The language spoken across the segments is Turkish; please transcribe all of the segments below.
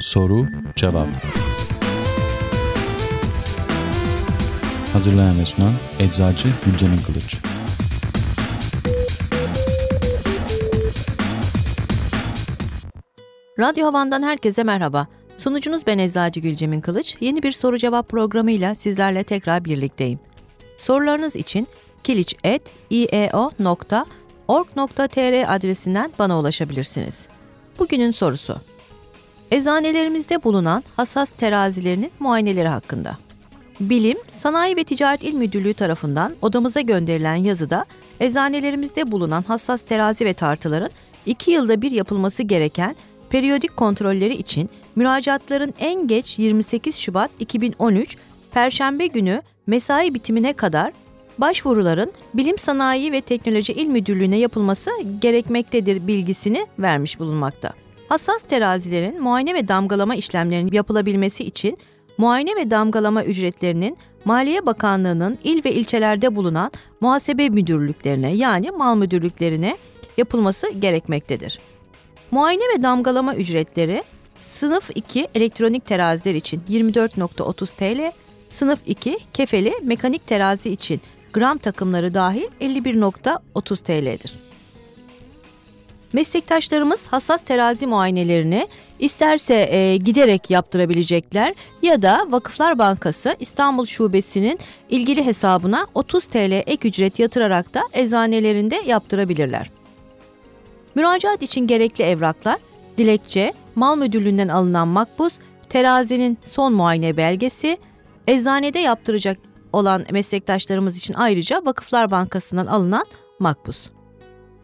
Soru Cevap Hazırlayan ve sunan Eczacı Gülcemin Kılıç Radyo Havan'dan herkese merhaba. Sunucunuz ben Eczacı Gülcemin Kılıç. Yeni bir soru cevap programıyla sizlerle tekrar birlikteyim. Sorularınız için kiliç.ieo.org.tr adresinden bana ulaşabilirsiniz. Bugünün sorusu. Eczanelerimizde bulunan hassas terazilerinin muayeneleri hakkında. Bilim, Sanayi ve Ticaret İl Müdürlüğü tarafından odamıza gönderilen yazıda eczanelerimizde bulunan hassas terazi ve tartıların 2 yılda bir yapılması gereken periyodik kontrolleri için müracaatların en geç 28 Şubat 2013 Perşembe günü mesai bitimine kadar başvuruların Bilim Sanayi ve Teknoloji İl Müdürlüğü'ne yapılması gerekmektedir bilgisini vermiş bulunmakta. Hassas terazilerin muayene ve damgalama işlemlerinin yapılabilmesi için muayene ve damgalama ücretlerinin Maliye Bakanlığı'nın il ve ilçelerde bulunan muhasebe müdürlüklerine yani mal müdürlüklerine yapılması gerekmektedir. Muayene ve damgalama ücretleri sınıf 2 elektronik teraziler için 24.30 TL, sınıf 2 kefeli mekanik terazi için gram takımları dahil 51.30 TL'dir. Meslektaşlarımız hassas terazi muayenelerini isterse e, giderek yaptırabilecekler ya da Vakıflar Bankası İstanbul Şubesi'nin ilgili hesabına 30 TL ek ücret yatırarak da eczanelerinde yaptırabilirler. Müracaat için gerekli evraklar, dilekçe, mal müdürlüğünden alınan makbuz, terazinin son muayene belgesi, eczanede yaptıracak olan meslektaşlarımız için ayrıca Vakıflar Bankası'ndan alınan makbuz.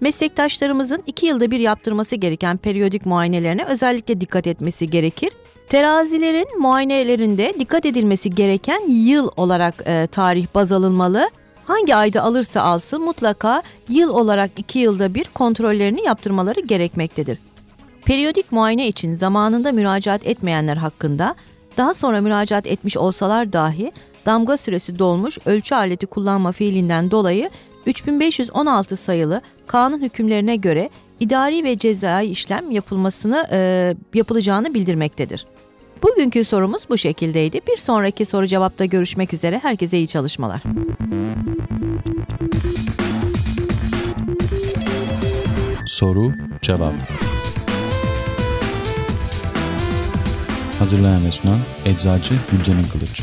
Meslektaşlarımızın iki yılda bir yaptırması gereken periyodik muayenelerine özellikle dikkat etmesi gerekir. Terazilerin muayenelerinde dikkat edilmesi gereken yıl olarak e, tarih baz alınmalı. Hangi ayda alırsa alsın mutlaka yıl olarak iki yılda bir kontrollerini yaptırmaları gerekmektedir. Periyodik muayene için zamanında müracaat etmeyenler hakkında daha sonra müracaat etmiş olsalar dahi damga süresi dolmuş ölçü aleti kullanma fiilinden dolayı 3516 sayılı kanun hükümlerine göre idari ve cezai işlem yapılmasını e, yapılacağını bildirmektedir. Bugünkü sorumuz bu şekildeydi. Bir sonraki soru cevapta görüşmek üzere. Herkese iyi çalışmalar. Soru Cevap Hazırlayan ve sunan Eczacı Gülcemin Kılıç